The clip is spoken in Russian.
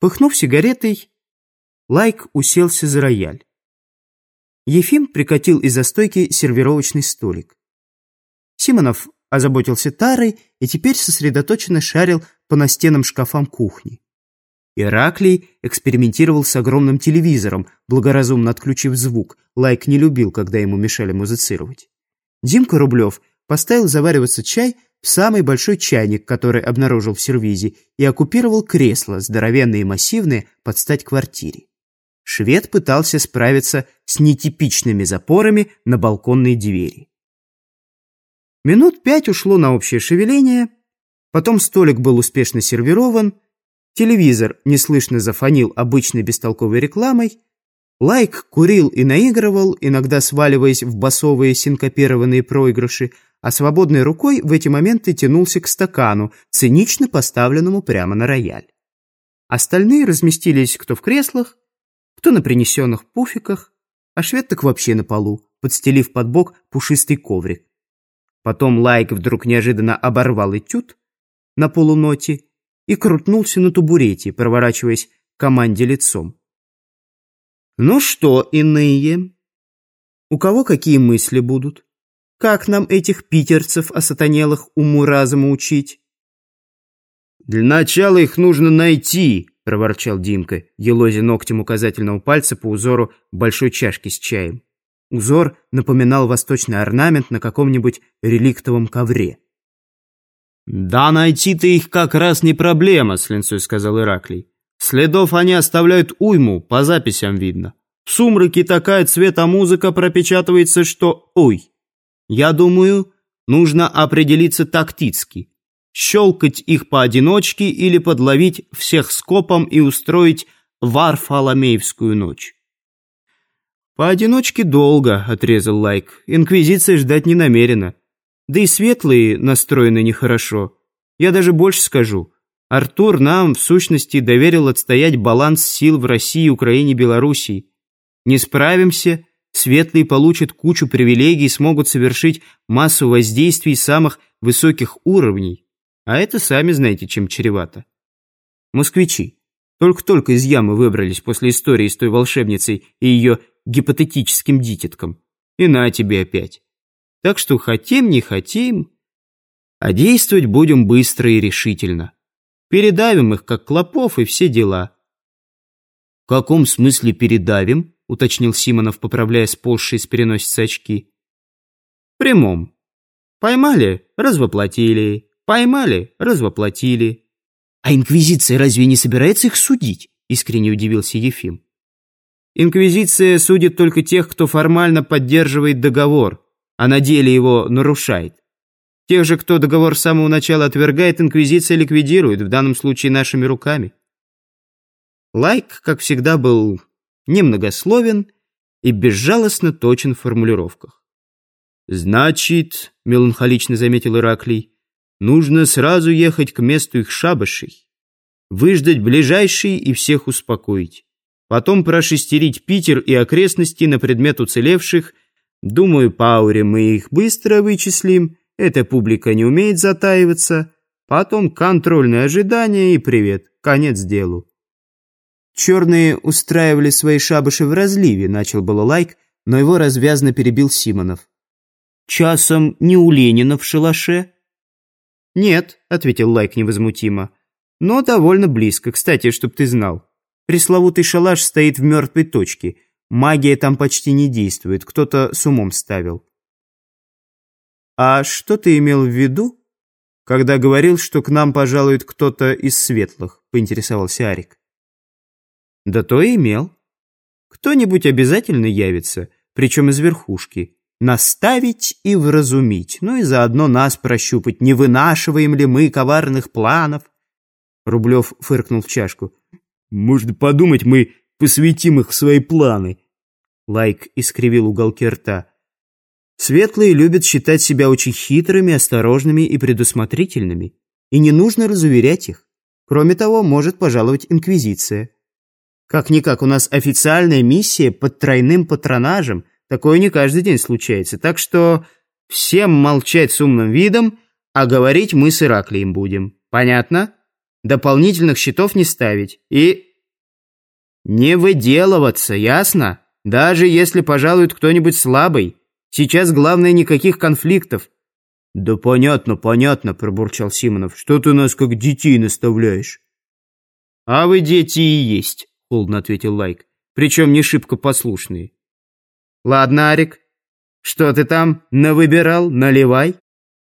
Пыхнув сигаретой, Лайк уселся за рояль. Ефим прикатил из-за стойки сервировочный столик. Симонов озаботился тарой и теперь сосредоточенно шарил по настенным шкафам кухни. Ираклий экспериментировал с огромным телевизором, благоразумно отключив звук. Лайк не любил, когда ему мешали музицировать. Димка Рублев поставил завариваться чай в самый большой чайник, который обнаружил в сервизе, и оккупировал кресло, здоровенное и массивное, под стать квартире. Швед пытался справиться с нетипичными запорами на балконные двери. Минут пять ушло на общее шевеление, потом столик был успешно сервирован, телевизор неслышно зафонил обычной бестолковой рекламой, Лайк курил и наигрывал, иногда сваливаясь в басовые синкопированные проигрыши, а свободной рукой в эти моменты тянулся к стакану, цинично поставленному прямо на рояль. Остальные разместились кто в креслах, кто на принесенных пуфиках, а швед так вообще на полу, подстелив под бок пушистый коврик. Потом Лайк вдруг неожиданно оборвал этюд на полуноте и крутнулся на табурете, проворачиваясь к команде лицом. «Ну что, иные? У кого какие мысли будут? Как нам этих питерцев осатанелых уму-разуму учить?» «Для начала их нужно найти», — проворчал Димка, елозя ногтем указательного пальца по узору большой чашки с чаем. Узор напоминал восточный орнамент на каком-нибудь реликтовом ковре. «Да найти-то их как раз не проблема», — с линцой сказал Ираклий. «Следов они оставляют уйму, по записям видно. В сумраке такая цветомузыка пропечатывается, что ой. Я думаю, нужно определиться тактически. Щелкать их поодиночке или подловить всех скопом и устроить Варфоломеевскую ночь. «Поодиночке долго», — отрезал Лайк. «Инквизиция ждать не намерена. Да и светлые настроены нехорошо. Я даже больше скажу. Артур нам, в сущности, доверил отстоять баланс сил в России, Украине, Белоруссии. Не справимся, светлые получат кучу привилегий и смогут совершить массу воздействий самых высоких уровней. А это сами знаете, чем чревато. Москвичи. Только-только из ямы выбрались после истории с той волшебницей и ее гипотетическим дитятком. И на тебе опять. Так что хотим, не хотим, а действовать будем быстро и решительно. Передавим их, как клопов, и все дела. «В каком смысле передавим?» — уточнил Симонов, поправляя сползшие с переносицы очки. «В прямом. Поймали — развоплотили. Поймали — развоплотили». «А Инквизиция разве не собирается их судить?» — искренне удивился Ефим. Инквизиция судит только тех, кто формально поддерживает договор, а на деле его нарушает. Тех же, кто договор с самого начала отвергает, Инквизиция ликвидирует, в данном случае нашими руками. Лайк, как всегда, был немногословен и безжалостно точен в формулировках. «Значит, — меланхолично заметил Ираклий, — нужно сразу ехать к месту их шабашей, выждать ближайший и всех успокоить потом прошестерить Питер и окрестности на предмет уцелевших. Думаю, по мы их быстро вычислим, эта публика не умеет затаиваться. Потом контрольное ожидание и привет, конец делу. Черные устраивали свои шабаши в разливе, начал было лайк, но его развязно перебил Симонов. Часом не у Ленина в шалаше? Нет, ответил лайк невозмутимо, но довольно близко, кстати, чтоб ты знал. Пресловутый шалаш стоит в мертвой точке. Магия там почти не действует, кто-то с умом ставил. «А что ты имел в виду, когда говорил, что к нам пожалует кто-то из светлых?» — поинтересовался Арик. «Да то и имел. Кто-нибудь обязательно явится, причем из верхушки. Наставить и вразумить, ну и заодно нас прощупать, не вынашиваем ли мы коварных планов». Рублев фыркнул в чашку. Можно подумать, мы посвятим их в свои планы. Лайк искривил уголки рта. Светлые любят считать себя очень хитрыми, осторожными и предусмотрительными. И не нужно разуверять их. Кроме того, может пожаловать Инквизиция. Как-никак, у нас официальная миссия под тройным патронажем. Такое не каждый день случается. Так что всем молчать с умным видом, а говорить мы с Ираклием будем. Понятно? Дополнительных счетов не ставить. И Не выделываться, ясно? Даже если пожалует кто-нибудь слабый. Сейчас главное никаких конфликтов. «Да понятно, понятно», – пробурчал Симонов. «Что ты нас как детей наставляешь?» «А вы дети и есть», – холодно ответил Лайк. «Причем не шибко послушные». «Ладно, Арик, что ты там навыбирал, наливай».